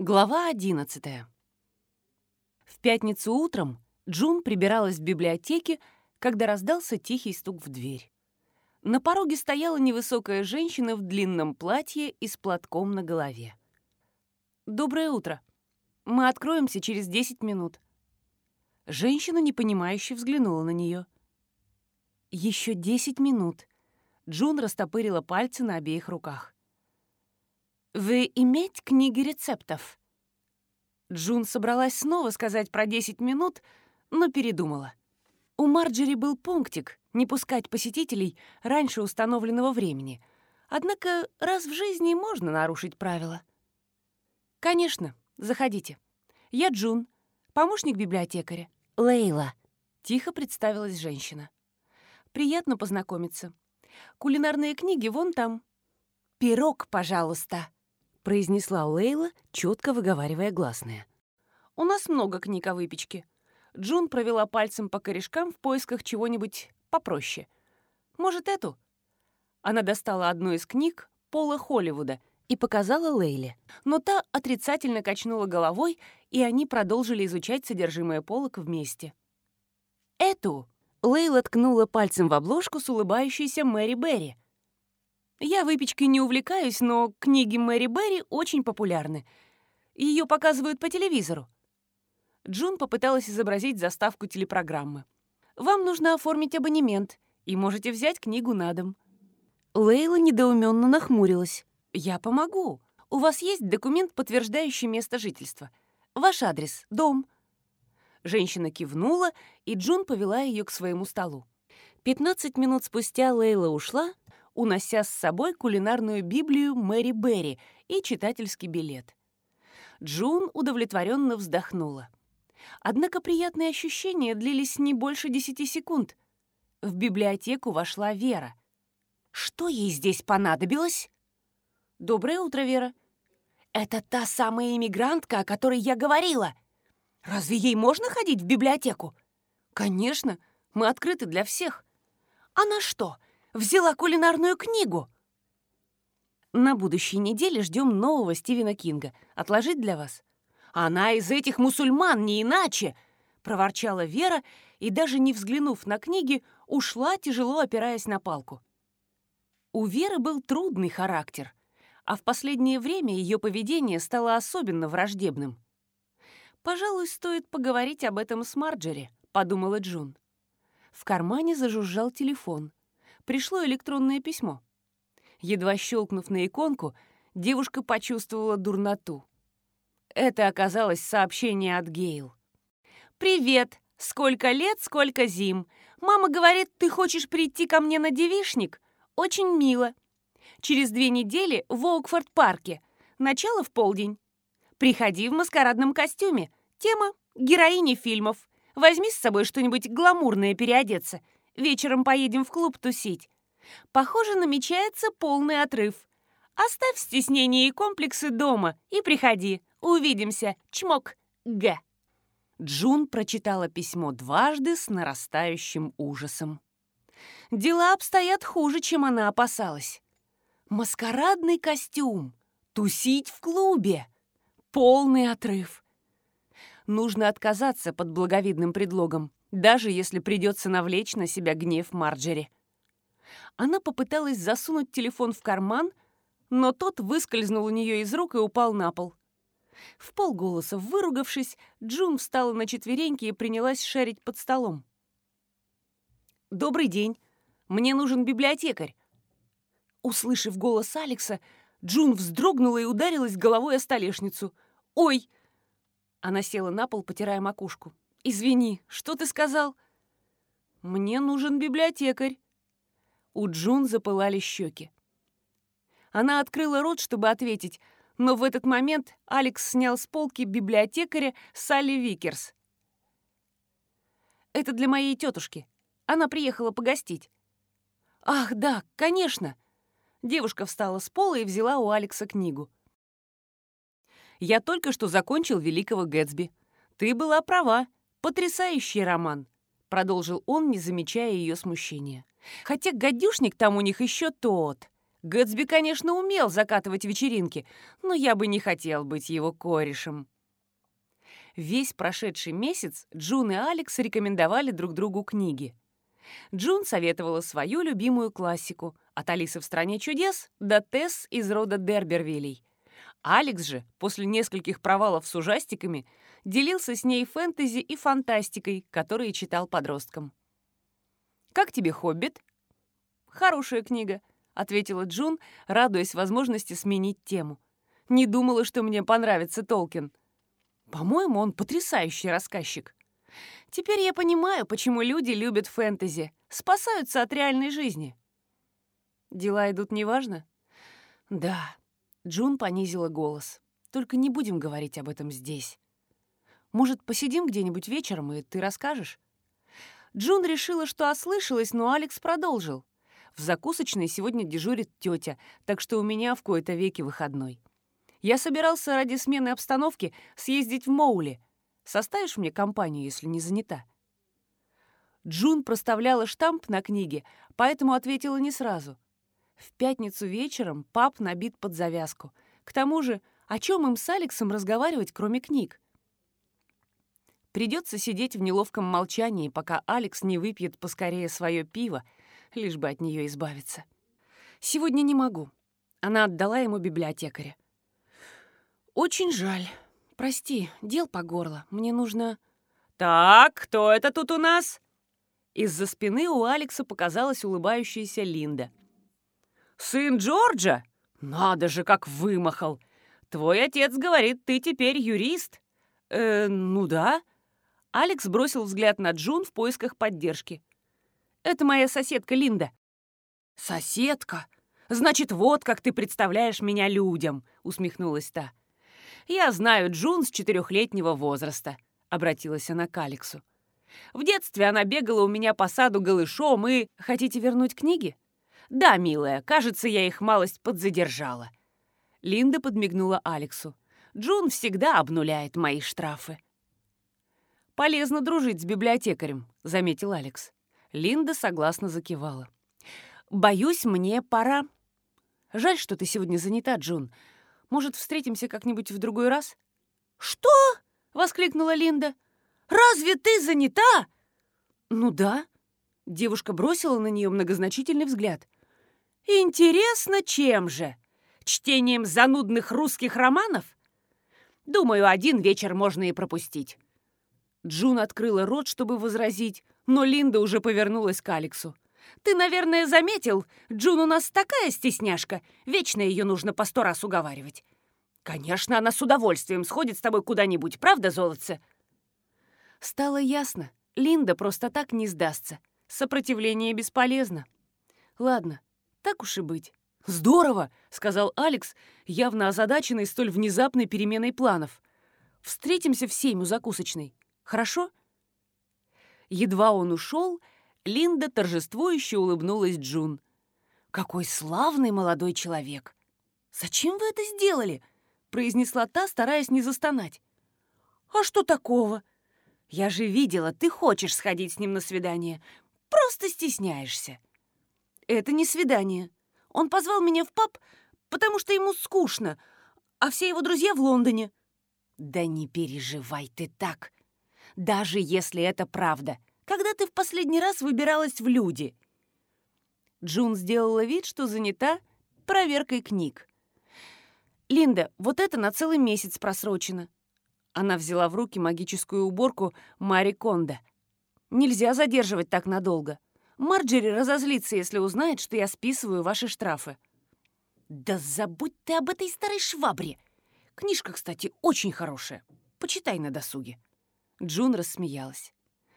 Глава 11 В пятницу утром Джун прибиралась в библиотеке, когда раздался тихий стук в дверь. На пороге стояла невысокая женщина в длинном платье и с платком на голове. «Доброе утро. Мы откроемся через 10 минут». Женщина непонимающе взглянула на нее. «Еще 10 минут». Джун растопырила пальцы на обеих руках. «Вы иметь книги рецептов?» Джун собралась снова сказать про 10 минут, но передумала. У Марджери был пунктик не пускать посетителей раньше установленного времени. Однако раз в жизни можно нарушить правила. «Конечно, заходите. Я Джун, помощник библиотекаря. Лейла», — тихо представилась женщина. «Приятно познакомиться. Кулинарные книги вон там». «Пирог, пожалуйста», произнесла Лейла, четко выговаривая гласные. «У нас много книг о выпечке». Джун провела пальцем по корешкам в поисках чего-нибудь попроще. «Может, эту?» Она достала одну из книг Пола Холливуда и показала Лейле. Но та отрицательно качнула головой, и они продолжили изучать содержимое полок вместе. «Эту!» Лейла ткнула пальцем в обложку с улыбающейся Мэри Берри — я выпечкой не увлекаюсь, но книги Мэри Берри очень популярны. Ее показывают по телевизору. Джун попыталась изобразить заставку телепрограммы. «Вам нужно оформить абонемент, и можете взять книгу на дом». Лейла недоуменно нахмурилась. «Я помогу. У вас есть документ, подтверждающий место жительства. Ваш адрес, дом». Женщина кивнула, и Джун повела ее к своему столу. Пятнадцать минут спустя Лейла ушла, унося с собой кулинарную Библию Мэри Берри и читательский билет. Джун удовлетворенно вздохнула. Однако приятные ощущения длились не больше десяти секунд. В библиотеку вошла Вера. Что ей здесь понадобилось? «Доброе утро, Вера». «Это та самая иммигрантка, о которой я говорила. Разве ей можно ходить в библиотеку?» «Конечно, мы открыты для всех». «Она что, взяла кулинарную книгу. На будущей неделе ждем нового Стивена Кинга. Отложить для вас? Она из этих мусульман, не иначе, проворчала Вера и, даже не взглянув на книги, ушла, тяжело опираясь на палку. У Веры был трудный характер, а в последнее время ее поведение стало особенно враждебным. «Пожалуй, стоит поговорить об этом с Марджери», — подумала Джун. В кармане зажужжал телефон пришло электронное письмо. Едва щелкнув на иконку, девушка почувствовала дурноту. Это оказалось сообщение от Гейл. «Привет! Сколько лет, сколько зим! Мама говорит, ты хочешь прийти ко мне на девишник? Очень мило. Через две недели в Оукфорд-парке. Начало в полдень. Приходи в маскарадном костюме. Тема — героини фильмов. Возьми с собой что-нибудь гламурное переодеться. Вечером поедем в клуб тусить. Похоже, намечается полный отрыв. Оставь стеснение и комплексы дома и приходи. Увидимся. Чмок. Г. Джун прочитала письмо дважды с нарастающим ужасом. Дела обстоят хуже, чем она опасалась. Маскарадный костюм. Тусить в клубе. Полный отрыв. Нужно отказаться под благовидным предлогом даже если придется навлечь на себя гнев Марджери. Она попыталась засунуть телефон в карман, но тот выскользнул у нее из рук и упал на пол. В полголоса выругавшись, Джун встала на четвереньки и принялась шарить под столом. «Добрый день. Мне нужен библиотекарь». Услышав голос Алекса, Джун вздрогнула и ударилась головой о столешницу. «Ой!» Она села на пол, потирая макушку. «Извини, что ты сказал?» «Мне нужен библиотекарь». У Джун запылали щеки. Она открыла рот, чтобы ответить, но в этот момент Алекс снял с полки библиотекаря Салли Викерс. «Это для моей тетушки. Она приехала погостить». «Ах, да, конечно!» Девушка встала с пола и взяла у Алекса книгу. «Я только что закончил «Великого Гэтсби». Ты была права. «Потрясающий роман», — продолжил он, не замечая ее смущения. «Хотя гадюшник там у них еще тот. Гэтсби, конечно, умел закатывать вечеринки, но я бы не хотел быть его корешем. Весь прошедший месяц Джун и Алекс рекомендовали друг другу книги. Джун советовала свою любимую классику «От Алисы в стране чудес» до «Тесс из рода Дербервилей». Алекс же, после нескольких провалов с ужастиками, делился с ней фэнтези и фантастикой, которые читал подросткам. «Как тебе «Хоббит»?» «Хорошая книга», — ответила Джун, радуясь возможности сменить тему. «Не думала, что мне понравится Толкин». «По-моему, он потрясающий рассказчик». «Теперь я понимаю, почему люди любят фэнтези, спасаются от реальной жизни». «Дела идут неважно?» «Да», — Джун понизила голос. «Только не будем говорить об этом здесь. Может, посидим где-нибудь вечером, и ты расскажешь?» Джун решила, что ослышалась, но Алекс продолжил. В закусочной сегодня дежурит тетя, так что у меня в кои-то веки выходной. Я собирался ради смены обстановки съездить в Моули. Составишь мне компанию, если не занята?» Джун проставляла штамп на книге, поэтому ответила не сразу. В пятницу вечером пап набит под завязку. К тому же, о чем им с Алексом разговаривать, кроме книг? Придется сидеть в неловком молчании, пока Алекс не выпьет поскорее свое пиво, лишь бы от нее избавиться. Сегодня не могу. Она отдала ему библиотекаря. Очень жаль. Прости, дел по горло. Мне нужно... Так, кто это тут у нас? Из-за спины у Алекса показалась улыбающаяся Линда. «Сын Джорджа? Надо же, как вымахал! Твой отец говорит, ты теперь юрист?» «Э, ну да». Алекс бросил взгляд на Джун в поисках поддержки. Это моя соседка Линда». «Соседка? Значит, вот как ты представляешь меня людям», — усмехнулась та. «Я знаю Джун с четырехлетнего возраста», — обратилась она к Алексу. «В детстве она бегала у меня по саду голышом и... Хотите вернуть книги?» «Да, милая, кажется, я их малость подзадержала». Линда подмигнула Алексу. «Джун всегда обнуляет мои штрафы». «Полезно дружить с библиотекарем», — заметил Алекс. Линда согласно закивала. «Боюсь, мне пора. Жаль, что ты сегодня занята, Джун. Может, встретимся как-нибудь в другой раз?» «Что?» — воскликнула Линда. «Разве ты занята?» «Ну да». Девушка бросила на нее многозначительный взгляд. «Интересно, чем же? Чтением занудных русских романов? Думаю, один вечер можно и пропустить». Джун открыла рот, чтобы возразить, но Линда уже повернулась к Алексу. «Ты, наверное, заметил, Джун у нас такая стесняшка. Вечно ее нужно по сто раз уговаривать. Конечно, она с удовольствием сходит с тобой куда-нибудь, правда, золотце?» Стало ясно, Линда просто так не сдастся. Сопротивление бесполезно. «Ладно, так уж и быть». «Здорово!» — сказал Алекс, явно озадаченный столь внезапной переменой планов. «Встретимся в семь у закусочной. Хорошо?» Едва он ушел, Линда торжествующе улыбнулась Джун. «Какой славный молодой человек!» «Зачем вы это сделали?» — произнесла та, стараясь не застонать. «А что такого? Я же видела, ты хочешь сходить с ним на свидание. Просто стесняешься». «Это не свидание. Он позвал меня в паб, потому что ему скучно, а все его друзья в Лондоне». «Да не переживай ты так даже если это правда. Когда ты в последний раз выбиралась в люди?» Джун сделала вид, что занята проверкой книг. «Линда, вот это на целый месяц просрочено». Она взяла в руки магическую уборку Мари Кондо. «Нельзя задерживать так надолго. Марджери разозлится, если узнает, что я списываю ваши штрафы». «Да забудь ты об этой старой швабре! Книжка, кстати, очень хорошая. Почитай на досуге». Джун рассмеялась.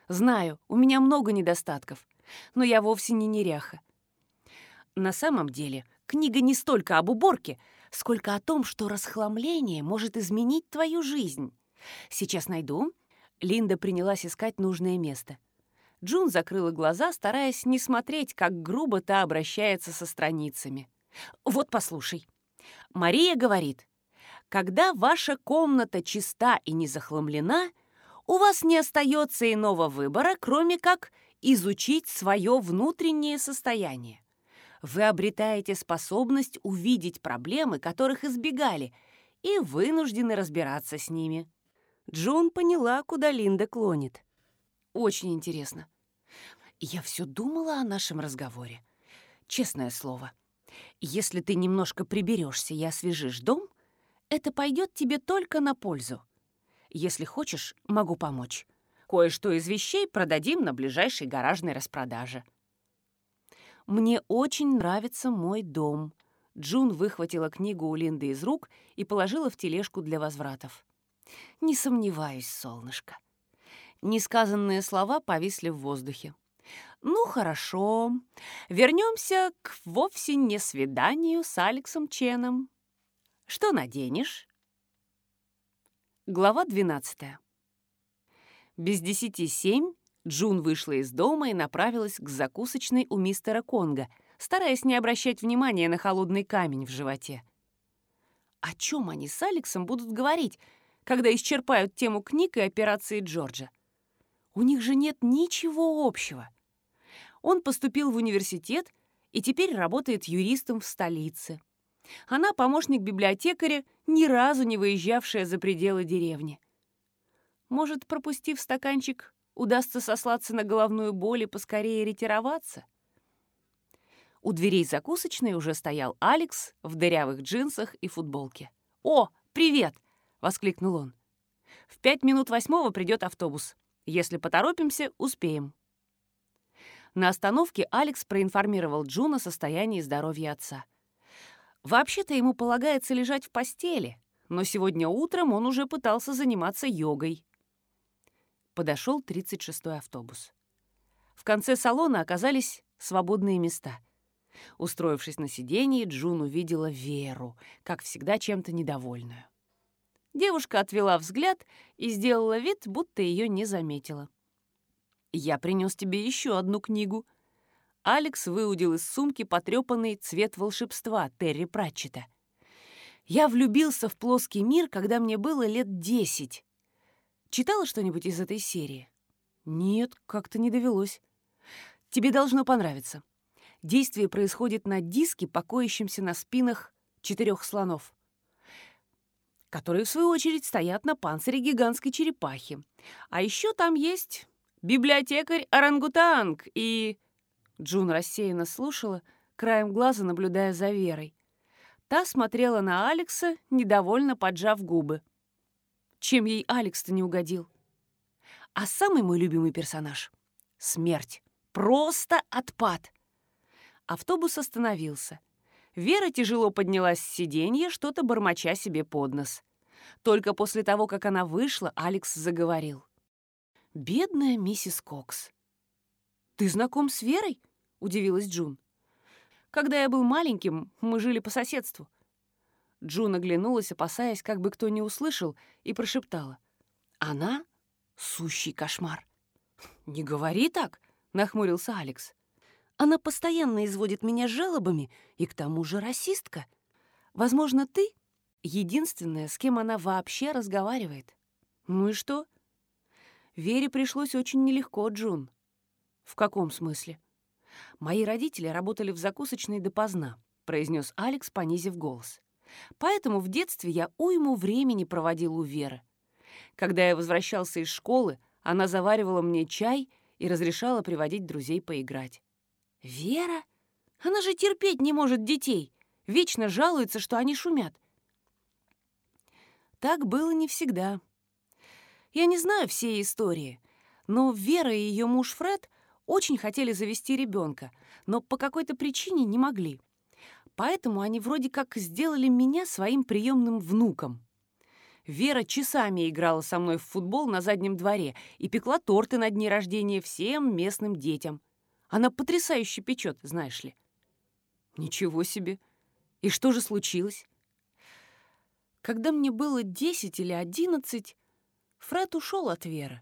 «Знаю, у меня много недостатков, но я вовсе не неряха. На самом деле, книга не столько об уборке, сколько о том, что расхламление может изменить твою жизнь. Сейчас найду». Линда принялась искать нужное место. Джун закрыла глаза, стараясь не смотреть, как грубо та обращается со страницами. «Вот послушай. Мария говорит, когда ваша комната чиста и не захламлена, у вас не остается иного выбора, кроме как изучить свое внутреннее состояние. Вы обретаете способность увидеть проблемы, которых избегали, и вынуждены разбираться с ними. Джун поняла, куда Линда клонит. Очень интересно. Я все думала о нашем разговоре. Честное слово, если ты немножко приберешься и освежишь дом, это пойдет тебе только на пользу. Если хочешь, могу помочь. Кое-что из вещей продадим на ближайшей гаражной распродаже. Мне очень нравится мой дом. Джун выхватила книгу у Линды из рук и положила в тележку для возвратов. Не сомневаюсь, солнышко. Несказанные слова повисли в воздухе. Ну, хорошо. Вернемся к вовсе не свиданию с Алексом Ченом. Что наденешь? Глава 12. Без десяти семь Джун вышла из дома и направилась к закусочной у мистера Конга, стараясь не обращать внимания на холодный камень в животе. О чем они с Алексом будут говорить, когда исчерпают тему книг и операции Джорджа? У них же нет ничего общего. Он поступил в университет и теперь работает юристом в столице. Она помощник библиотекаря, ни разу не выезжавшая за пределы деревни. Может, пропустив стаканчик, удастся сослаться на головную боль и поскорее ретироваться? У дверей закусочной уже стоял Алекс в дырявых джинсах и футболке. «О, привет!» — воскликнул он. «В пять минут восьмого придет автобус. Если поторопимся, успеем». На остановке Алекс проинформировал Джун о состоянии здоровья отца. Вообще-то ему полагается лежать в постели, но сегодня утром он уже пытался заниматься йогой. Подошел 36-й автобус. В конце салона оказались свободные места. Устроившись на сиденье, Джун увидела Веру, как всегда чем-то недовольную. Девушка отвела взгляд и сделала вид, будто ее не заметила. «Я принес тебе еще одну книгу». Алекс выудил из сумки потрепанный цвет волшебства Терри Пратчета. «Я влюбился в плоский мир, когда мне было лет десять. Читала что-нибудь из этой серии?» «Нет, как-то не довелось. Тебе должно понравиться. Действие происходит на диске, покоящемся на спинах четырех слонов которые, в свою очередь, стоят на панцире гигантской черепахи. А еще там есть библиотекарь-орангутанг и... Джун рассеянно слушала, краем глаза наблюдая за Верой. Та смотрела на Алекса, недовольно поджав губы. Чем ей Алекс-то не угодил? А самый мой любимый персонаж — смерть. Просто отпад. Автобус остановился — Вера тяжело поднялась с сиденья, что-то бормоча себе под нос. Только после того, как она вышла, Алекс заговорил. «Бедная миссис Кокс». «Ты знаком с Верой?» — удивилась Джун. «Когда я был маленьким, мы жили по соседству». Джун оглянулась, опасаясь, как бы кто не услышал, и прошептала. «Она — сущий кошмар». «Не говори так», — нахмурился Алекс. Она постоянно изводит меня жалобами и к тому же расистка. Возможно, ты — единственная, с кем она вообще разговаривает. Ну и что? Вере пришлось очень нелегко, Джун. В каком смысле? Мои родители работали в закусочной допоздна, произнес Алекс, понизив голос. Поэтому в детстве я уйму времени проводил у Веры. Когда я возвращался из школы, она заваривала мне чай и разрешала приводить друзей поиграть. Вера? Она же терпеть не может детей. Вечно жалуется, что они шумят. Так было не всегда. Я не знаю всей истории, но Вера и ее муж Фред очень хотели завести ребенка, но по какой-то причине не могли. Поэтому они вроде как сделали меня своим приемным внуком. Вера часами играла со мной в футбол на заднем дворе и пекла торты на дни рождения всем местным детям. Она потрясающе печет, знаешь ли. Ничего себе. И что же случилось? Когда мне было десять или одиннадцать, Фред ушел от Веры.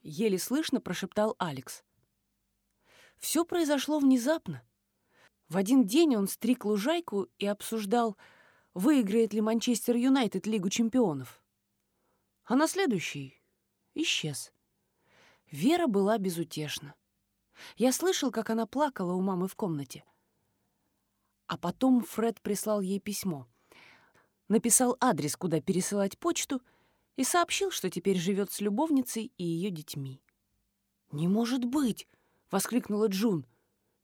Еле слышно прошептал Алекс. Все произошло внезапно. В один день он стриг лужайку и обсуждал, выиграет ли Манчестер Юнайтед Лигу чемпионов. А на следующий исчез. Вера была безутешна. Я слышал, как она плакала у мамы в комнате. А потом Фред прислал ей письмо. Написал адрес, куда пересылать почту, и сообщил, что теперь живет с любовницей и ее детьми. «Не может быть!» — воскликнула Джун.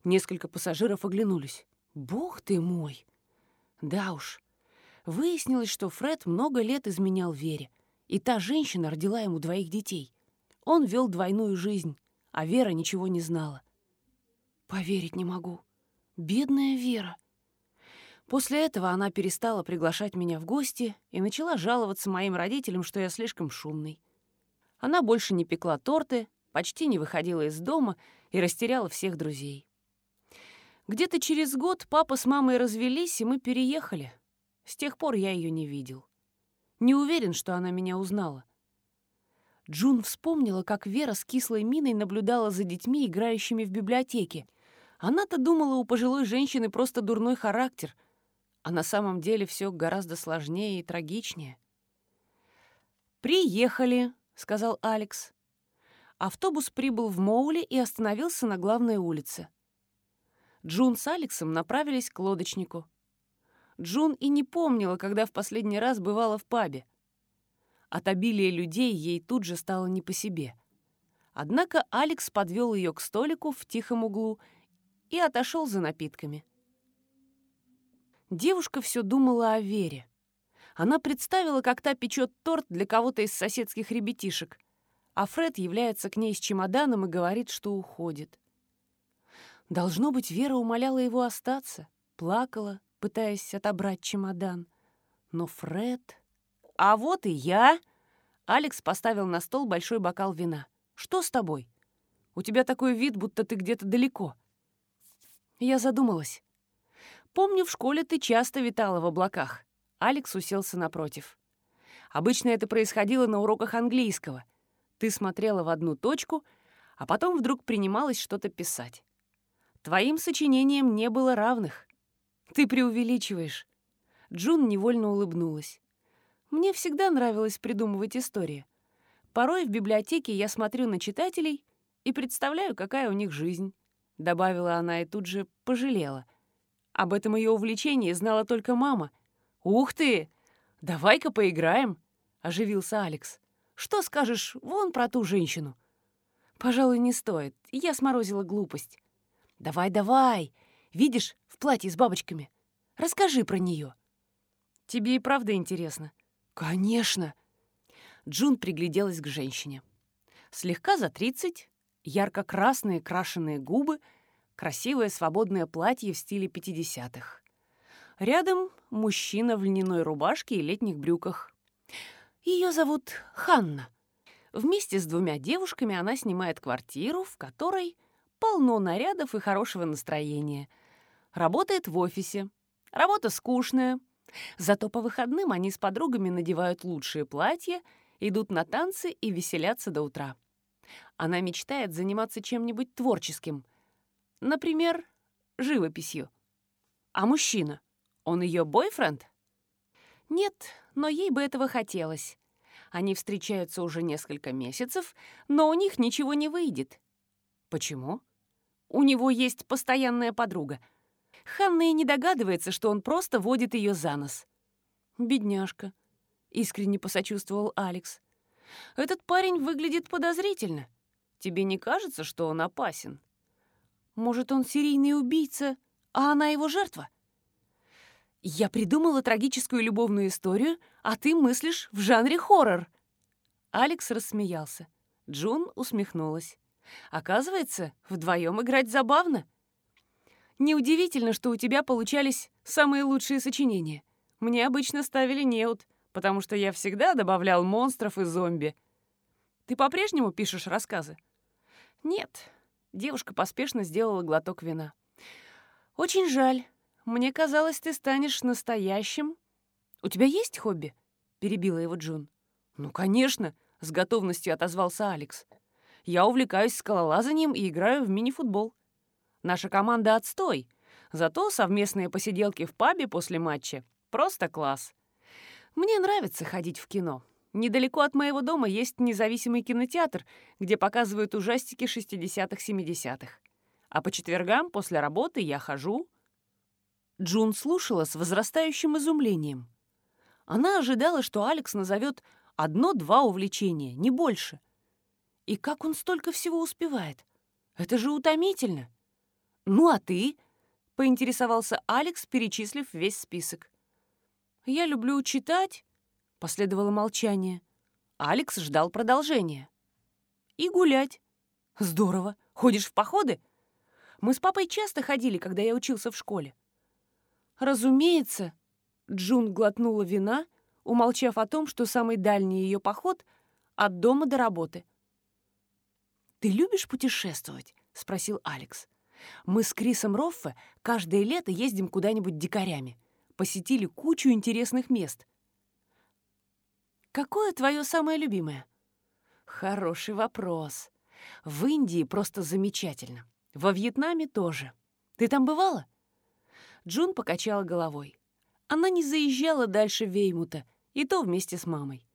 Несколько пассажиров оглянулись. «Бог ты мой!» Да уж, выяснилось, что Фред много лет изменял Вере, и та женщина родила ему двоих детей. Он вел двойную жизнь, а Вера ничего не знала. Поверить не могу. Бедная Вера. После этого она перестала приглашать меня в гости и начала жаловаться моим родителям, что я слишком шумный. Она больше не пекла торты, почти не выходила из дома и растеряла всех друзей. Где-то через год папа с мамой развелись, и мы переехали. С тех пор я ее не видел. Не уверен, что она меня узнала. Джун вспомнила, как Вера с кислой миной наблюдала за детьми, играющими в библиотеке. Она-то думала, у пожилой женщины просто дурной характер, а на самом деле все гораздо сложнее и трагичнее. «Приехали», — сказал Алекс. Автобус прибыл в Моуле и остановился на главной улице. Джун с Алексом направились к лодочнику. Джун и не помнила, когда в последний раз бывала в пабе. От обилия людей ей тут же стало не по себе. Однако Алекс подвел ее к столику в тихом углу и отошел за напитками. Девушка все думала о Вере. Она представила, как та печет торт для кого-то из соседских ребятишек — а Фред является к ней с чемоданом и говорит, что уходит. Должно быть, Вера умоляла его остаться, плакала, пытаясь отобрать чемодан. Но Фред... «А вот и я!» Алекс поставил на стол большой бокал вина. «Что с тобой? У тебя такой вид, будто ты где-то далеко». Я задумалась. «Помню, в школе ты часто витала в облаках». Алекс уселся напротив. Обычно это происходило на уроках английского. Ты смотрела в одну точку, а потом вдруг принималась что-то писать. Твоим сочинениям не было равных. Ты преувеличиваешь. Джун невольно улыбнулась. Мне всегда нравилось придумывать истории. Порой в библиотеке я смотрю на читателей и представляю, какая у них жизнь. Добавила она и тут же пожалела. Об этом ее увлечении знала только мама. «Ух ты! Давай-ка поиграем!» — оживился Алекс. Что скажешь вон про ту женщину?» «Пожалуй, не стоит. Я сморозила глупость». «Давай, давай. Видишь, в платье с бабочками. Расскажи про нее. «Тебе и правда интересно?» «Конечно!» Джун пригляделась к женщине. Слегка за тридцать, ярко-красные крашеные губы, красивое свободное платье в стиле пятидесятых. Рядом мужчина в льняной рубашке и летних брюках. Ее зовут Ханна. Вместе с двумя девушками она снимает квартиру, в которой полно нарядов и хорошего настроения. Работает в офисе. Работа скучная. Зато по выходным они с подругами надевают лучшие платья, идут на танцы и веселятся до утра. Она мечтает заниматься чем-нибудь творческим. Например, живописью. А мужчина? Он ее бойфренд? Нет, но ей бы этого хотелось. Они встречаются уже несколько месяцев, но у них ничего не выйдет. Почему? У него есть постоянная подруга. Ханна и не догадывается, что он просто водит ее за нос. «Бедняжка», — искренне посочувствовал Алекс. «Этот парень выглядит подозрительно. Тебе не кажется, что он опасен? Может, он серийный убийца, а она его жертва?» «Я придумала трагическую любовную историю, а ты мыслишь в жанре хоррор». Алекс рассмеялся. Джун усмехнулась. «Оказывается, вдвоем играть забавно. Неудивительно, что у тебя получались самые лучшие сочинения. Мне обычно ставили неуд, потому что я всегда добавлял монстров и зомби. Ты по-прежнему пишешь рассказы?» «Нет». Девушка поспешно сделала глоток вина. «Очень жаль. Мне казалось, ты станешь настоящим. У тебя есть хобби?» — перебила его Джун. «Ну, конечно», — с готовностью отозвался Алекс. «Я увлекаюсь скалолазанием и играю в мини-футбол. Наша команда отстой, зато совместные посиделки в пабе после матча — просто класс. Мне нравится ходить в кино. Недалеко от моего дома есть независимый кинотеатр, где показывают ужастики 60-70-х. А по четвергам после работы я хожу Джун слушала с возрастающим изумлением. Она ожидала, что Алекс назовет одно-два увлечения, не больше. И как он столько всего успевает? Это же утомительно. «Ну а ты?» — поинтересовался Алекс, перечислив весь список. «Я люблю читать», — последовало молчание. Алекс ждал продолжения. «И гулять». «Здорово. Ходишь в походы?» «Мы с папой часто ходили, когда я учился в школе». «Разумеется», — Джун глотнула вина, умолчав о том, что самый дальний ее поход — от дома до работы. «Ты любишь путешествовать?» — спросил Алекс. Мы с Крисом Роффе каждое лето ездим куда-нибудь дикарями. Посетили кучу интересных мест. Какое твое самое любимое? Хороший вопрос. В Индии просто замечательно. Во Вьетнаме тоже. Ты там бывала? Джун покачала головой. Она не заезжала дальше Веймута, и то вместе с мамой.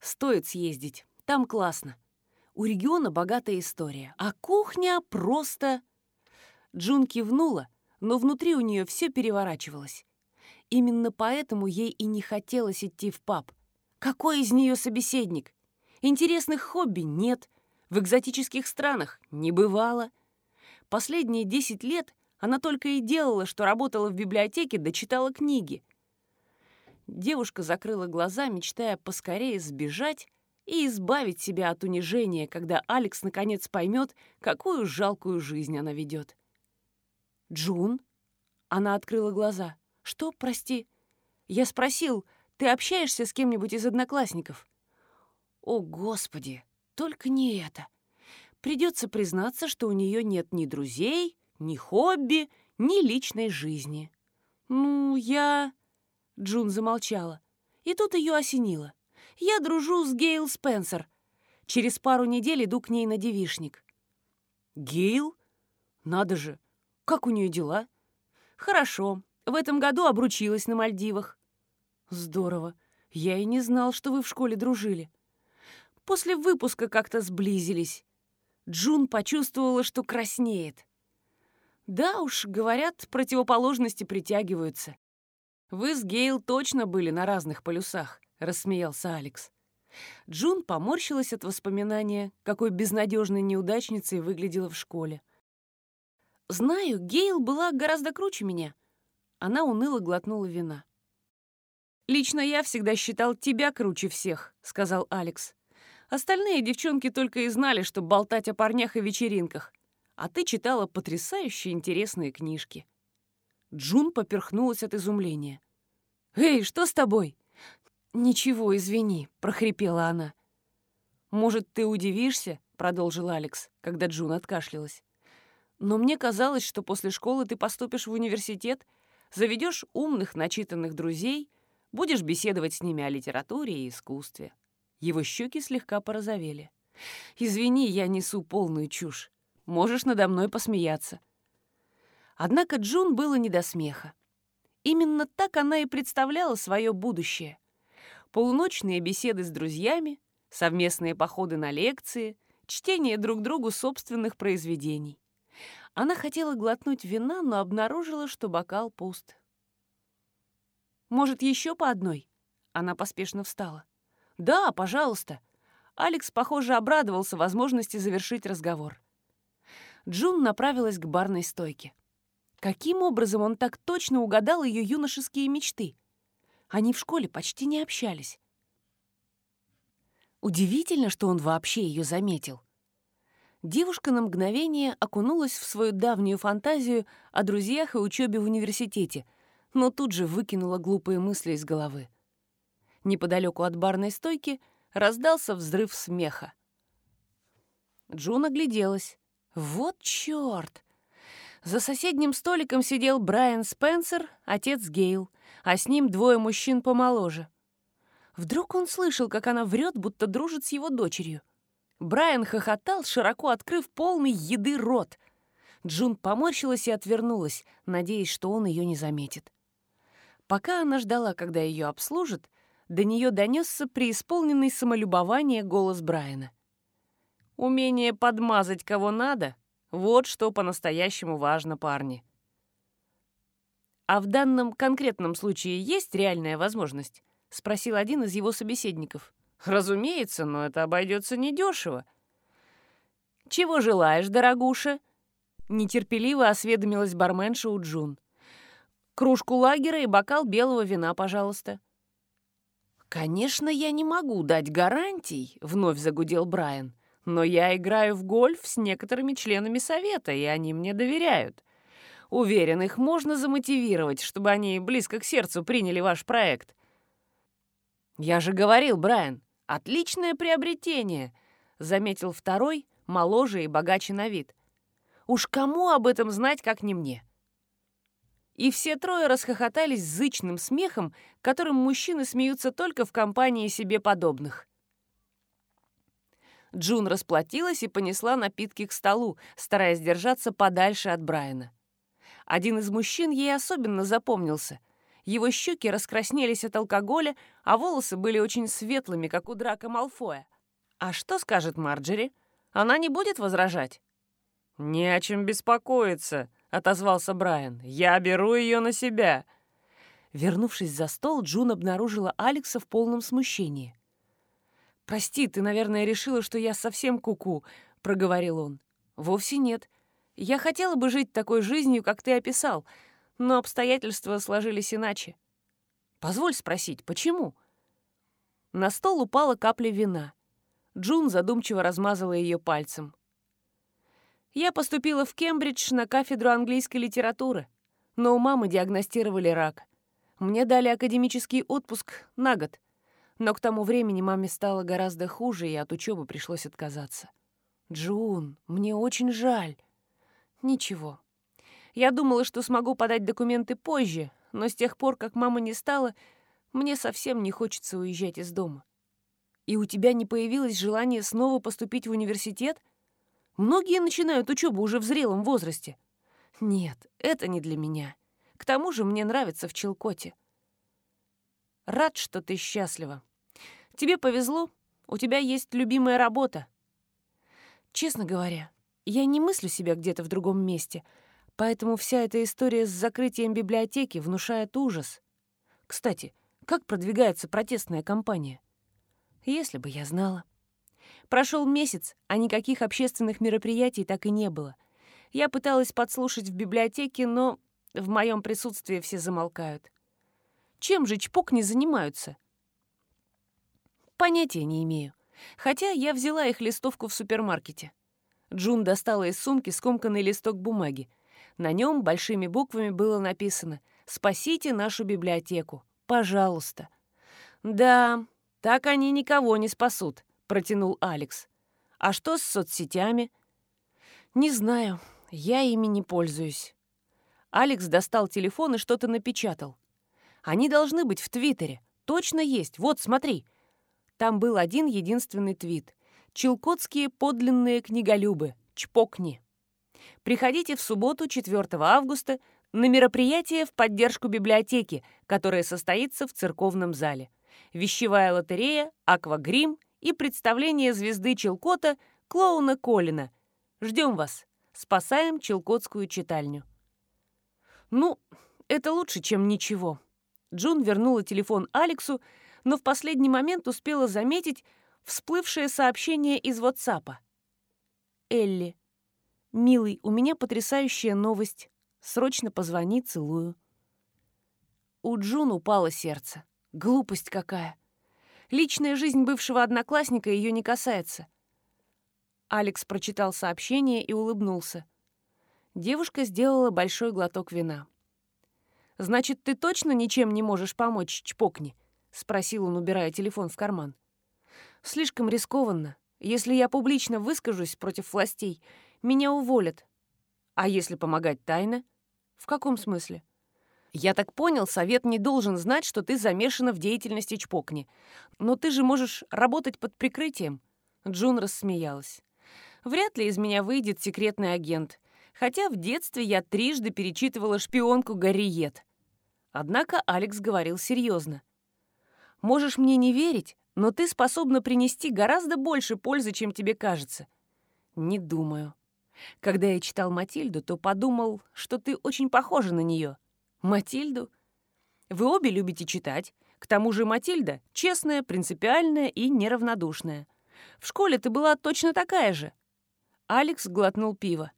Стоит съездить, там классно. У региона богатая история, а кухня просто Джун кивнула, но внутри у нее все переворачивалось. Именно поэтому ей и не хотелось идти в паб. Какой из нее собеседник? Интересных хобби нет, в экзотических странах не бывало. Последние десять лет она только и делала, что работала в библиотеке да читала книги. Девушка закрыла глаза, мечтая поскорее сбежать и избавить себя от унижения, когда Алекс наконец поймет, какую жалкую жизнь она ведет. «Джун?» Она открыла глаза. «Что, прости?» «Я спросил, ты общаешься с кем-нибудь из одноклассников?» «О, Господи! Только не это!» Придется признаться, что у нее нет ни друзей, ни хобби, ни личной жизни. «Ну, я...» Джун замолчала. И тут ее осенило. «Я дружу с Гейл Спенсер. Через пару недель иду к ней на девишник». «Гейл? Надо же! Как у нее дела? Хорошо. В этом году обручилась на Мальдивах. Здорово. Я и не знал, что вы в школе дружили. После выпуска как-то сблизились. Джун почувствовала, что краснеет. Да уж, говорят, противоположности притягиваются. Вы с Гейл точно были на разных полюсах, рассмеялся Алекс. Джун поморщилась от воспоминания, какой безнадежной неудачницей выглядела в школе. Знаю, Гейл была гораздо круче меня. Она уныло глотнула вина. «Лично я всегда считал тебя круче всех», — сказал Алекс. «Остальные девчонки только и знали, что болтать о парнях и вечеринках. А ты читала потрясающе интересные книжки». Джун поперхнулась от изумления. «Эй, что с тобой?» «Ничего, извини», — прохрипела она. «Может, ты удивишься?» — продолжил Алекс, когда Джун откашлялась. Но мне казалось, что после школы ты поступишь в университет, заведешь умных, начитанных друзей, будешь беседовать с ними о литературе и искусстве. Его щеки слегка порозовели. «Извини, я несу полную чушь. Можешь надо мной посмеяться». Однако Джун было не до смеха. Именно так она и представляла свое будущее. Полуночные беседы с друзьями, совместные походы на лекции, чтение друг другу собственных произведений. Она хотела глотнуть вина, но обнаружила, что бокал пуст. «Может, еще по одной?» Она поспешно встала. «Да, пожалуйста». Алекс, похоже, обрадовался возможности завершить разговор. Джун направилась к барной стойке. Каким образом он так точно угадал ее юношеские мечты? Они в школе почти не общались. Удивительно, что он вообще ее заметил. Девушка на мгновение окунулась в свою давнюю фантазию о друзьях и учебе в университете, но тут же выкинула глупые мысли из головы. Неподалеку от барной стойки раздался взрыв смеха. Джун огляделась. «Вот чёрт!» За соседним столиком сидел Брайан Спенсер, отец Гейл, а с ним двое мужчин помоложе. Вдруг он слышал, как она врет, будто дружит с его дочерью. Брайан хохотал, широко открыв полный еды рот. Джун поморщилась и отвернулась, надеясь, что он ее не заметит. Пока она ждала, когда ее обслужат, до нее донесся преисполненный самолюбование голос Брайана. «Умение подмазать кого надо — вот что по-настоящему важно, парни». «А в данном конкретном случае есть реальная возможность?» — спросил один из его собеседников. «Разумеется, но это обойдется недешево». «Чего желаешь, дорогуша?» Нетерпеливо осведомилась барменша у Джун. «Кружку лагера и бокал белого вина, пожалуйста». «Конечно, я не могу дать гарантий», — вновь загудел Брайан. «Но я играю в гольф с некоторыми членами совета, и они мне доверяют. Уверен, их можно замотивировать, чтобы они близко к сердцу приняли ваш проект». «Я же говорил, Брайан, отличное приобретение», — заметил второй, моложе и богаче на вид. «Уж кому об этом знать, как не мне?» И все трое расхохотались зычным смехом, которым мужчины смеются только в компании себе подобных. Джун расплатилась и понесла напитки к столу, стараясь держаться подальше от Брайана. Один из мужчин ей особенно запомнился. Его щеки раскраснелись от алкоголя, а волосы были очень светлыми, как у Драка Малфоя. А что скажет Марджери? Она не будет возражать? «Не о чем беспокоиться», — отозвался Брайан. «Я беру ее на себя». Вернувшись за стол, Джун обнаружила Алекса в полном смущении. «Прости, ты, наверное, решила, что я совсем куку», -ку, — проговорил он. «Вовсе нет. Я хотела бы жить такой жизнью, как ты описал, но обстоятельства сложились иначе. Позволь спросить, почему?» На стол упала капля вина. Джун задумчиво размазала ее пальцем. Я поступила в Кембридж на кафедру английской литературы, но у мамы диагностировали рак. Мне дали академический отпуск на год, но к тому времени маме стало гораздо хуже, и от учебы пришлось отказаться. «Джун, мне очень жаль. Ничего. Я думала, что смогу подать документы позже, но с тех пор, как мама не стала, мне совсем не хочется уезжать из дома. И у тебя не появилось желания снова поступить в университет? Многие начинают учебу уже в зрелом возрасте. Нет, это не для меня. К тому же мне нравится в Челкоте. Рад, что ты счастлива. Тебе повезло, у тебя есть любимая работа. Честно говоря, я не мыслю себя где-то в другом месте, поэтому вся эта история с закрытием библиотеки внушает ужас. Кстати, как продвигается протестная кампания? Если бы я знала. Прошел месяц, а никаких общественных мероприятий так и не было. Я пыталась подслушать в библиотеке, но в моем присутствии все замолкают. Чем же чпок не занимаются? Понятия не имею. Хотя я взяла их листовку в супермаркете. Джун достала из сумки скомканный листок бумаги. На нем большими буквами было написано «Спасите нашу библиотеку. Пожалуйста». «Да, так они никого не спасут», — протянул Алекс. «А что с соцсетями?» «Не знаю. Я ими не пользуюсь». Алекс достал телефон и что-то напечатал. «Они должны быть в Твиттере. Точно есть. Вот, смотри». Там был один единственный твит. Челкотские подлинные книголюбы. Чпокни. Приходите в субботу, 4 августа, на мероприятие в поддержку библиотеки, которое состоится в церковном зале. Вещевая лотерея, аквагрим и представление звезды Челкота, клоуна Колина. Ждем вас. Спасаем Челкотскую читальню. Ну, это лучше, чем ничего. Джун вернула телефон Алексу, но в последний момент успела заметить, всплывшее сообщение из WhatsApp. Элли. «Милый, у меня потрясающая новость. Срочно позвони, целую». У Джун упало сердце. Глупость какая. Личная жизнь бывшего одноклассника ее не касается. Алекс прочитал сообщение и улыбнулся. Девушка сделала большой глоток вина. «Значит, ты точно ничем не можешь помочь, чпокни?» — спросил он, убирая телефон в карман. Слишком рискованно. Если я публично выскажусь против властей, меня уволят. А если помогать тайно? В каком смысле? Я так понял, совет не должен знать, что ты замешана в деятельности Чпокни. Но ты же можешь работать под прикрытием. Джун рассмеялась. Вряд ли из меня выйдет секретный агент. Хотя в детстве я трижды перечитывала шпионку Гарриет. Однако Алекс говорил серьезно. Можешь мне не верить, но ты способна принести гораздо больше пользы, чем тебе кажется. Не думаю. Когда я читал Матильду, то подумал, что ты очень похожа на нее. Матильду? Вы обе любите читать. К тому же Матильда честная, принципиальная и неравнодушная. В школе ты была точно такая же. Алекс глотнул пиво.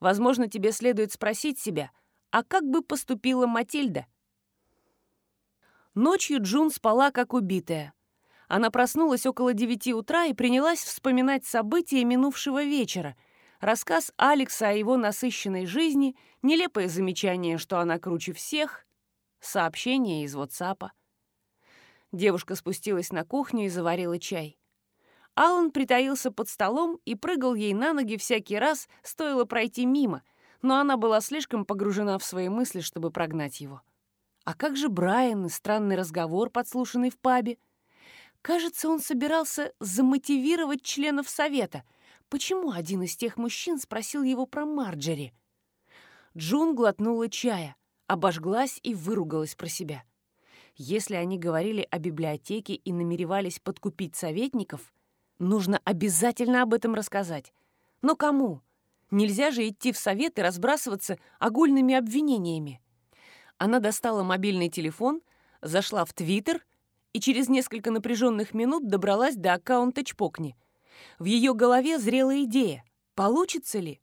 Возможно, тебе следует спросить себя, а как бы поступила Матильда? Ночью Джун спала как убитая. Она проснулась около девяти утра и принялась вспоминать события минувшего вечера. Рассказ Алекса о его насыщенной жизни, нелепое замечание, что она круче всех, сообщение из WhatsApp. Девушка спустилась на кухню и заварила чай. Алан притаился под столом и прыгал ей на ноги всякий раз, стоило пройти мимо, но она была слишком погружена в свои мысли, чтобы прогнать его. А как же Брайан и странный разговор, подслушанный в пабе? Кажется, он собирался замотивировать членов совета. Почему один из тех мужчин спросил его про Марджери? Джун глотнула чая, обожглась и выругалась про себя. Если они говорили о библиотеке и намеревались подкупить советников, нужно обязательно об этом рассказать. Но кому? Нельзя же идти в совет и разбрасываться огульными обвинениями. Она достала мобильный телефон, зашла в Твиттер и через несколько напряженных минут добралась до аккаунта Чпокни. В ее голове зрела идея. Получится ли?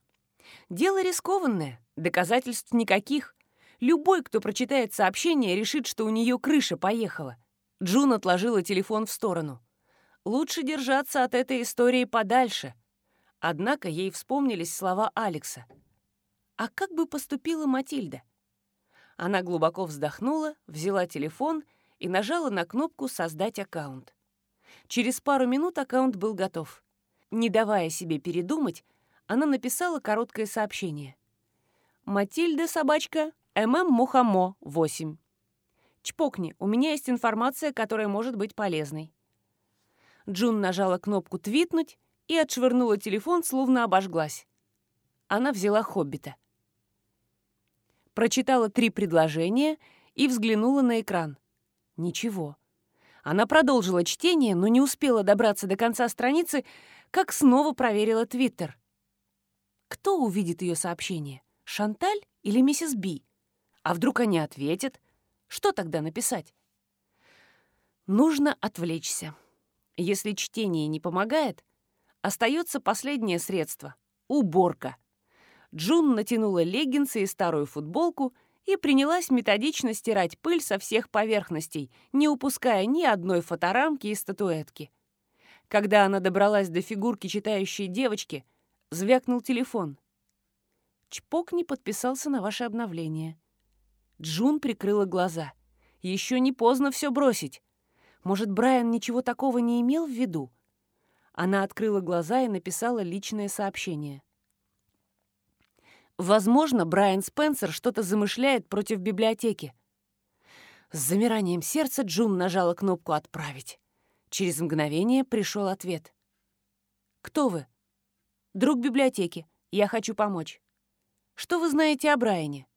Дело рискованное, доказательств никаких. Любой, кто прочитает сообщение, решит, что у нее крыша поехала. Джун отложила телефон в сторону. Лучше держаться от этой истории подальше. Однако ей вспомнились слова Алекса. А как бы поступила Матильда? Она глубоко вздохнула, взяла телефон и нажала на кнопку «Создать аккаунт». Через пару минут аккаунт был готов. Не давая себе передумать, она написала короткое сообщение. «Матильда, собачка, ММ Мухамо, 8. Чпокни, у меня есть информация, которая может быть полезной». Джун нажала кнопку «Твитнуть» и отшвырнула телефон, словно обожглась. Она взяла «Хоббита». Прочитала три предложения и взглянула на экран. Ничего. Она продолжила чтение, но не успела добраться до конца страницы, как снова проверила Твиттер. Кто увидит ее сообщение? Шанталь или миссис Би? А вдруг они ответят? Что тогда написать? Нужно отвлечься. Если чтение не помогает, остается последнее средство — уборка. Джун натянула леггинсы и старую футболку — и принялась методично стирать пыль со всех поверхностей, не упуская ни одной фоторамки и статуэтки. Когда она добралась до фигурки читающей девочки, звякнул телефон. Чпок не подписался на ваше обновление. Джун прикрыла глаза. Еще не поздно все бросить. Может, Брайан ничего такого не имел в виду? Она открыла глаза и написала личное сообщение. Возможно, Брайан Спенсер что-то замышляет против библиотеки. С замиранием сердца Джун нажала кнопку «Отправить». Через мгновение пришел ответ. «Кто вы?» «Друг библиотеки. Я хочу помочь». «Что вы знаете о Брайане?»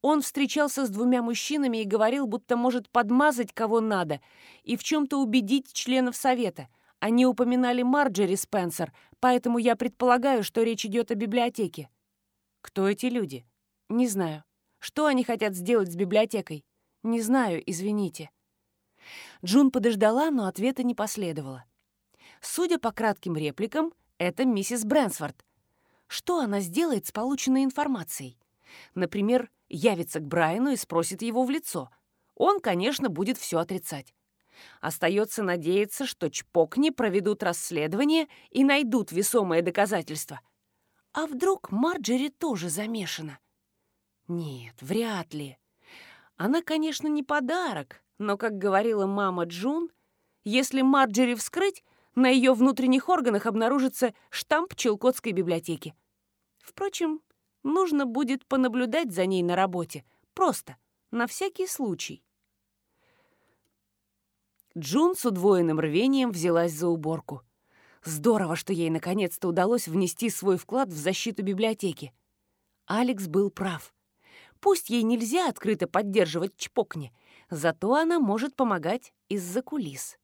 Он встречался с двумя мужчинами и говорил, будто может подмазать кого надо и в чем-то убедить членов совета. Они упоминали Марджери Спенсер, поэтому я предполагаю, что речь идет о библиотеке. Кто эти люди? Не знаю. Что они хотят сделать с библиотекой? Не знаю, извините. Джун подождала, но ответа не последовало. Судя по кратким репликам, это миссис Брэнсфорд. Что она сделает с полученной информацией? Например, явится к Брайану и спросит его в лицо. Он, конечно, будет все отрицать. Остается надеяться, что Чпокни проведут расследование и найдут весомое доказательство — а вдруг Марджери тоже замешана? Нет, вряд ли. Она, конечно, не подарок, но, как говорила мама Джун, если Марджери вскрыть, на ее внутренних органах обнаружится штамп Челкотской библиотеки. Впрочем, нужно будет понаблюдать за ней на работе. Просто, на всякий случай. Джун с удвоенным рвением взялась за уборку. Здорово, что ей наконец-то удалось внести свой вклад в защиту библиотеки. Алекс был прав. Пусть ей нельзя открыто поддерживать Чпокни, зато она может помогать из-за кулис.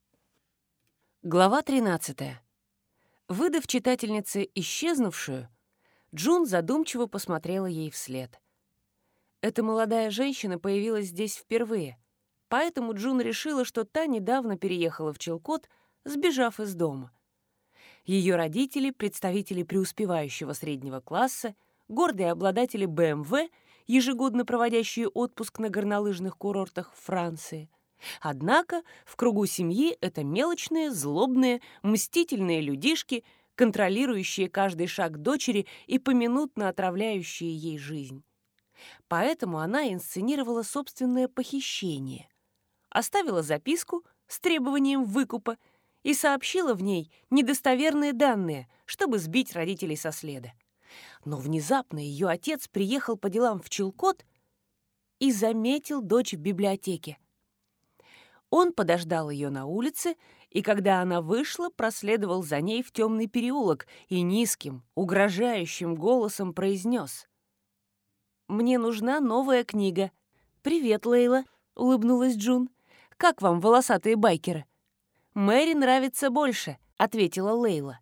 Глава 13. Выдав читательнице исчезнувшую, Джун задумчиво посмотрела ей вслед. Эта молодая женщина появилась здесь впервые, поэтому Джун решила, что та недавно переехала в Челкот, сбежав из дома. Ее родители — представители преуспевающего среднего класса, гордые обладатели БМВ, ежегодно проводящие отпуск на горнолыжных курортах Франции. Однако в кругу семьи это мелочные, злобные, мстительные людишки, контролирующие каждый шаг дочери и поминутно отравляющие ей жизнь. Поэтому она инсценировала собственное похищение. Оставила записку с требованием выкупа и сообщила в ней недостоверные данные, чтобы сбить родителей со следа. Но внезапно ее отец приехал по делам в Челкот и заметил дочь в библиотеке. Он подождал ее на улице, и когда она вышла, проследовал за ней в темный переулок и низким, угрожающим голосом произнес. «Мне нужна новая книга». «Привет, Лейла», — улыбнулась Джун. «Как вам волосатые байкеры?» «Мэри нравится больше», — ответила Лейла.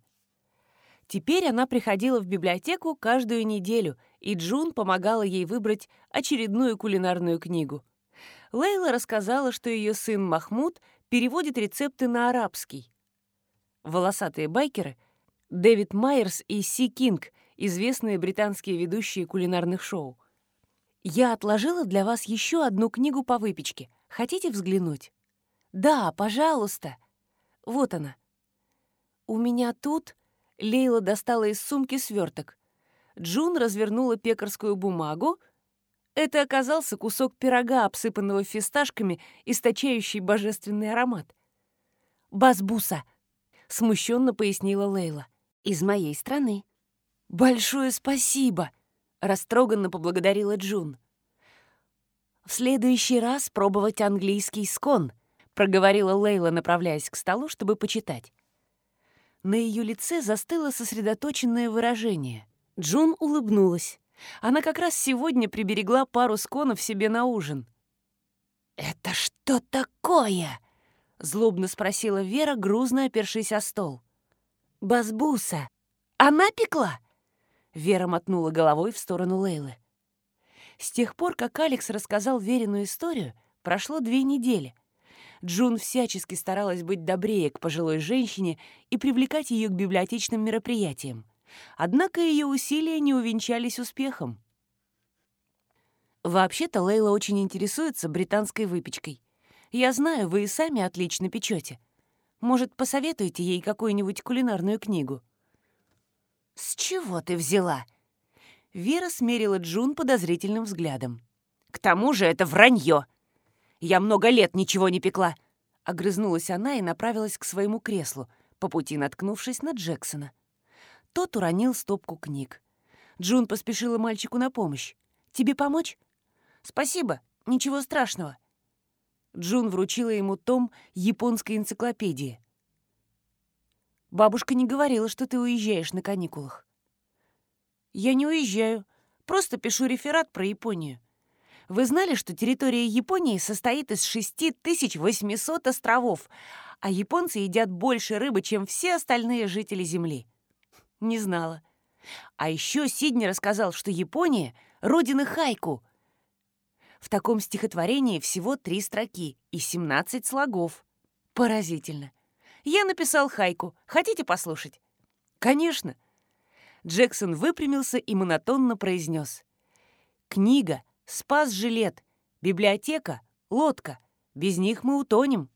Теперь она приходила в библиотеку каждую неделю, и Джун помогала ей выбрать очередную кулинарную книгу. Лейла рассказала, что ее сын Махмуд переводит рецепты на арабский. Волосатые байкеры — Дэвид Майерс и Си Кинг, известные британские ведущие кулинарных шоу. Я отложила для вас еще одну книгу по выпечке. Хотите взглянуть? Да, пожалуйста. Вот она. У меня тут... Лейла достала из сумки сверток. Джун развернула пекарскую бумагу. Это оказался кусок пирога, обсыпанного фисташками, источающий божественный аромат. «Базбуса», — смущенно пояснила Лейла. «Из моей страны». «Большое спасибо», Растроганно поблагодарила Джун. «В следующий раз пробовать английский скон», — проговорила Лейла, направляясь к столу, чтобы почитать. На ее лице застыло сосредоточенное выражение. Джун улыбнулась. Она как раз сегодня приберегла пару сконов себе на ужин. «Это что такое?» — злобно спросила Вера, грузно опершись о стол. «Базбуса! Она пекла?» Вера мотнула головой в сторону Лейлы. С тех пор, как Алекс рассказал Верину историю, прошло две недели. Джун всячески старалась быть добрее к пожилой женщине и привлекать ее к библиотечным мероприятиям. Однако ее усилия не увенчались успехом. Вообще-то Лейла очень интересуется британской выпечкой. Я знаю, вы и сами отлично печете. Может, посоветуете ей какую-нибудь кулинарную книгу? «С чего ты взяла?» Вера смерила Джун подозрительным взглядом. «К тому же это вранье. Я много лет ничего не пекла!» Огрызнулась она и направилась к своему креслу, по пути наткнувшись на Джексона. Тот уронил стопку книг. Джун поспешила мальчику на помощь. «Тебе помочь?» «Спасибо, ничего страшного». Джун вручила ему том японской энциклопедии. Бабушка не говорила, что ты уезжаешь на каникулах. Я не уезжаю, просто пишу реферат про Японию. Вы знали, что территория Японии состоит из 6800 островов, а японцы едят больше рыбы, чем все остальные жители Земли? Не знала. А еще Сидни рассказал, что Япония — родина хайку. В таком стихотворении всего три строки и 17 слогов. Поразительно. Я написал хайку. Хотите послушать?» «Конечно». Джексон выпрямился и монотонно произнес. «Книга, спас жилет, библиотека, лодка. Без них мы утонем».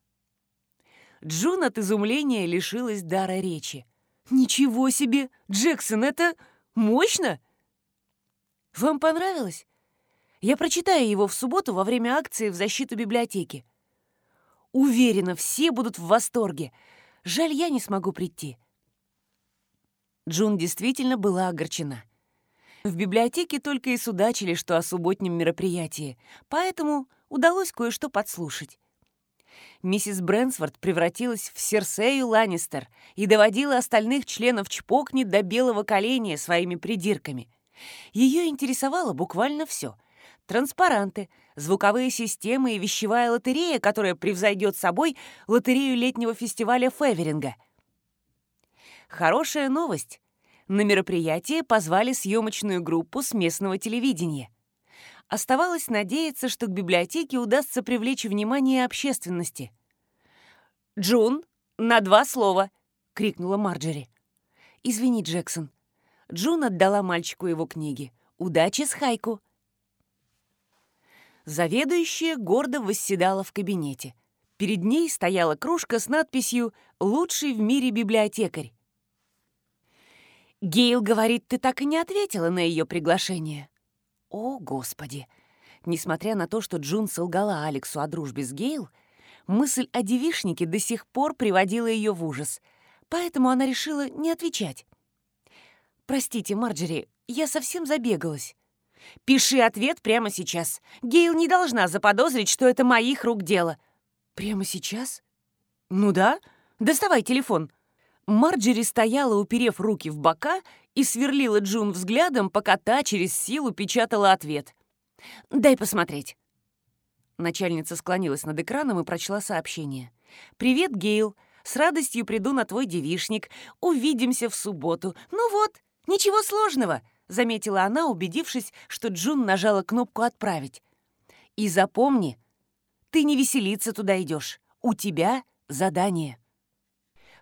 Джун от изумления лишилась дара речи. «Ничего себе! Джексон, это мощно!» «Вам понравилось? Я прочитаю его в субботу во время акции в защиту библиотеки. Уверена, все будут в восторге. Жаль, я не смогу прийти». Джун действительно была огорчена. В библиотеке только и судачили, что о субботнем мероприятии, поэтому удалось кое-что подслушать. Миссис Брэнсворт превратилась в Серсею Ланнистер и доводила остальных членов Чпокни до белого коленя своими придирками. Ее интересовало буквально все — транспаранты, звуковые системы и вещевая лотерея, которая превзойдет собой лотерею летнего фестиваля Феверинга. Хорошая новость. На мероприятие позвали съемочную группу с местного телевидения. Оставалось надеяться, что к библиотеке удастся привлечь внимание общественности. «Джун, на два слова!» — крикнула Марджери. «Извини, Джексон». Джун отдала мальчику его книги. «Удачи с Хайку!» Заведующая гордо восседала в кабинете. Перед ней стояла кружка с надписью «Лучший в мире библиотекарь». Гейл говорит, ты так и не ответила на ее приглашение. О, Господи! Несмотря на то, что Джун солгала Алексу о дружбе с Гейл, мысль о девишнике до сих пор приводила ее в ужас, поэтому она решила не отвечать. «Простите, Марджери, я совсем забегалась». «Пиши ответ прямо сейчас. Гейл не должна заподозрить, что это моих рук дело». «Прямо сейчас?» «Ну да. Доставай телефон». Марджери стояла, уперев руки в бока, и сверлила Джун взглядом, пока та через силу печатала ответ. «Дай посмотреть». Начальница склонилась над экраном и прочла сообщение. «Привет, Гейл. С радостью приду на твой девишник. Увидимся в субботу. Ну вот, ничего сложного», — заметила она, убедившись, что Джун нажала кнопку «Отправить». «И запомни, ты не веселиться туда идешь. У тебя задание».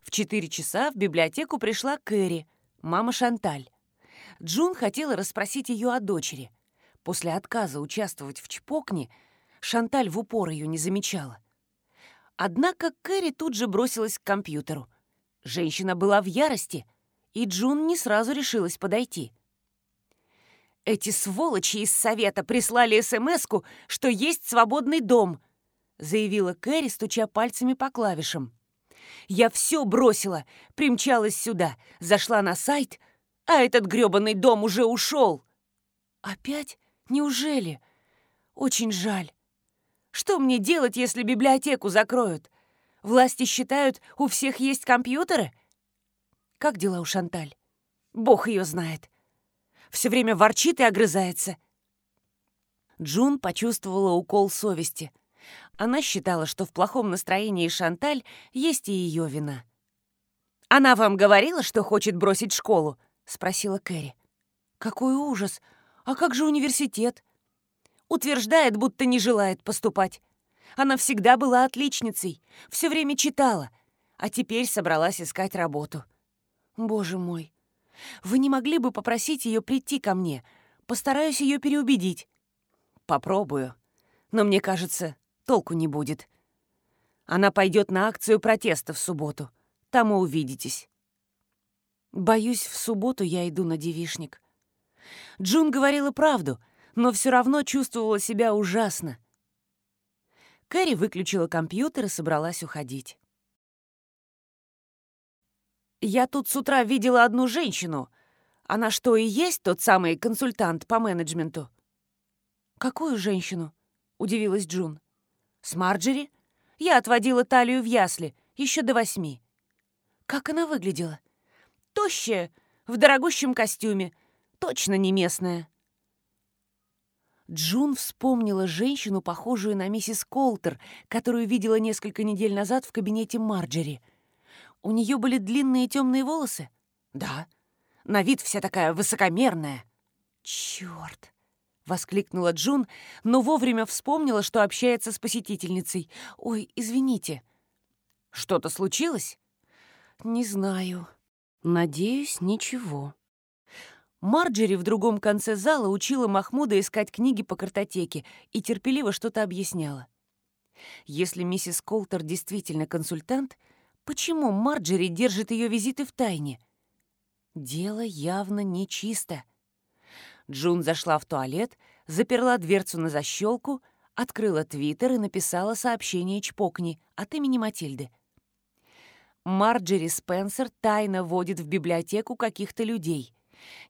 В четыре часа в библиотеку пришла Кэрри, мама Шанталь. Джун хотела расспросить ее о дочери. После отказа участвовать в чпокне Шанталь в упор ее не замечала. Однако Кэрри тут же бросилась к компьютеру. Женщина была в ярости, и Джун не сразу решилась подойти. «Эти сволочи из совета прислали смс что есть свободный дом», заявила Кэрри, стуча пальцами по клавишам. Я все бросила, примчалась сюда, зашла на сайт, а этот грёбаный дом уже ушел. Опять? Неужели? Очень жаль. Что мне делать, если библиотеку закроют? Власти считают, у всех есть компьютеры? Как дела у Шанталь? Бог ее знает. Все время ворчит и огрызается. Джун почувствовала укол совести. Она считала, что в плохом настроении Шанталь есть и ее вина. «Она вам говорила, что хочет бросить школу?» — спросила Кэрри. «Какой ужас! А как же университет?» Утверждает, будто не желает поступать. Она всегда была отличницей, все время читала, а теперь собралась искать работу. Боже мой! Вы не могли бы попросить ее прийти ко мне? Постараюсь ее переубедить. Попробую. Но мне кажется, толку не будет. Она пойдет на акцию протеста в субботу. Там и увидитесь. Боюсь, в субботу я иду на девишник. Джун говорила правду, но все равно чувствовала себя ужасно. Кэрри выключила компьютер и собралась уходить. «Я тут с утра видела одну женщину. Она что, и есть тот самый консультант по менеджменту?» «Какую женщину?» — удивилась Джун. С Марджери? Я отводила талию в ясли, еще до восьми. Как она выглядела? Тощая, в дорогущем костюме. Точно не местная. Джун вспомнила женщину, похожую на миссис Колтер, которую видела несколько недель назад в кабинете Марджери. У нее были длинные темные волосы? Да. На вид вся такая высокомерная. Черт! Воскликнула Джун, но вовремя вспомнила, что общается с посетительницей. «Ой, извините». «Что-то случилось?» «Не знаю. Надеюсь, ничего». Марджери в другом конце зала учила Махмуда искать книги по картотеке и терпеливо что-то объясняла. Если миссис Колтер действительно консультант, почему Марджери держит ее визиты в тайне? Дело явно нечисто. Джун зашла в туалет, заперла дверцу на защелку, открыла твиттер и написала сообщение Чпокни от имени Матильды. Марджери Спенсер тайно водит в библиотеку каких-то людей.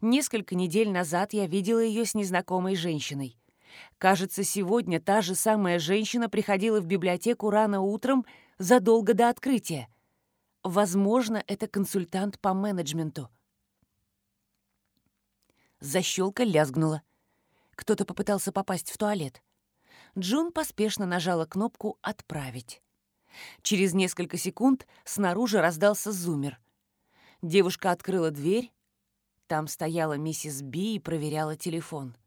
Несколько недель назад я видела ее с незнакомой женщиной. Кажется, сегодня та же самая женщина приходила в библиотеку рано утром, задолго до открытия. Возможно, это консультант по менеджменту. Защелка лязгнула. Кто-то попытался попасть в туалет. Джун поспешно нажала кнопку «Отправить». Через несколько секунд снаружи раздался зумер. Девушка открыла дверь. Там стояла миссис Би и проверяла телефон.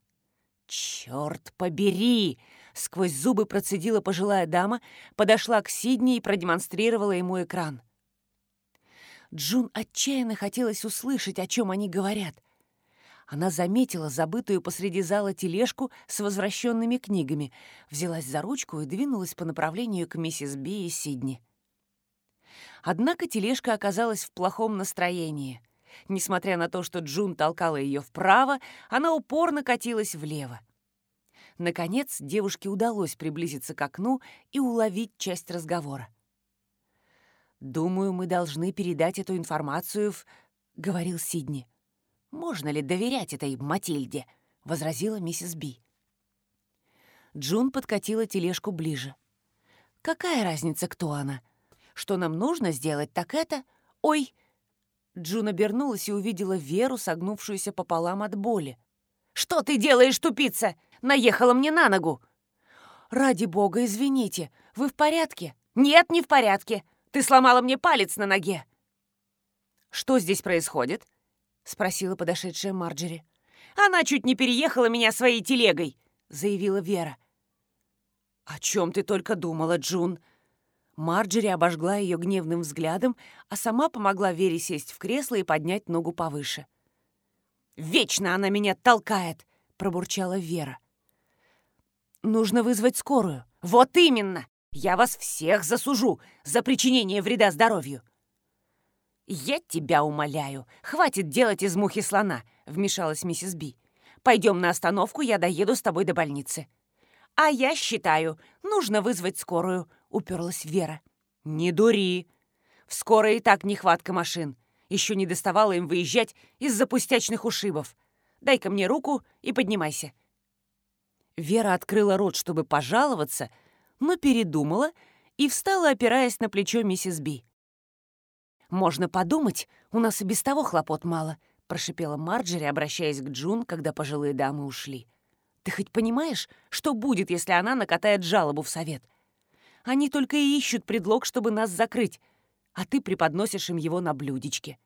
«Черт побери!» — сквозь зубы процедила пожилая дама, подошла к Сидни и продемонстрировала ему экран. Джун отчаянно хотелось услышать, о чем они говорят. Она заметила забытую посреди зала тележку с возвращенными книгами, взялась за ручку и двинулась по направлению к миссис Би и Сидни. Однако тележка оказалась в плохом настроении — Несмотря на то, что Джун толкала ее вправо, она упорно катилась влево. Наконец, девушке удалось приблизиться к окну и уловить часть разговора. «Думаю, мы должны передать эту информацию в...» — говорил Сидни. «Можно ли доверять этой Матильде?» — возразила миссис Би. Джун подкатила тележку ближе. «Какая разница, кто она? Что нам нужно сделать, так это... Ой, Джун обернулась и увидела Веру, согнувшуюся пополам от боли. «Что ты делаешь, тупица? Наехала мне на ногу!» «Ради бога, извините, вы в порядке?» «Нет, не в порядке. Ты сломала мне палец на ноге». «Что здесь происходит?» — спросила подошедшая Марджери. «Она чуть не переехала меня своей телегой», — заявила Вера. «О чем ты только думала, Джун?» Марджери обожгла ее гневным взглядом, а сама помогла Вере сесть в кресло и поднять ногу повыше. «Вечно она меня толкает!» — пробурчала Вера. «Нужно вызвать скорую». «Вот именно! Я вас всех засужу за причинение вреда здоровью!» «Я тебя умоляю, хватит делать из мухи слона», — вмешалась миссис Би. «Пойдем на остановку, я доеду с тобой до больницы». «А я считаю, нужно вызвать скорую», уперлась Вера. «Не дури! В скорой и так нехватка машин. Еще не доставало им выезжать из-за пустячных ушибов. Дай-ка мне руку и поднимайся». Вера открыла рот, чтобы пожаловаться, но передумала и встала, опираясь на плечо миссис Би. «Можно подумать, у нас и без того хлопот мало», — прошипела Марджери, обращаясь к Джун, когда пожилые дамы ушли. «Ты хоть понимаешь, что будет, если она накатает жалобу в совет? Они только и ищут предлог, чтобы нас закрыть, а ты преподносишь им его на блюдечке.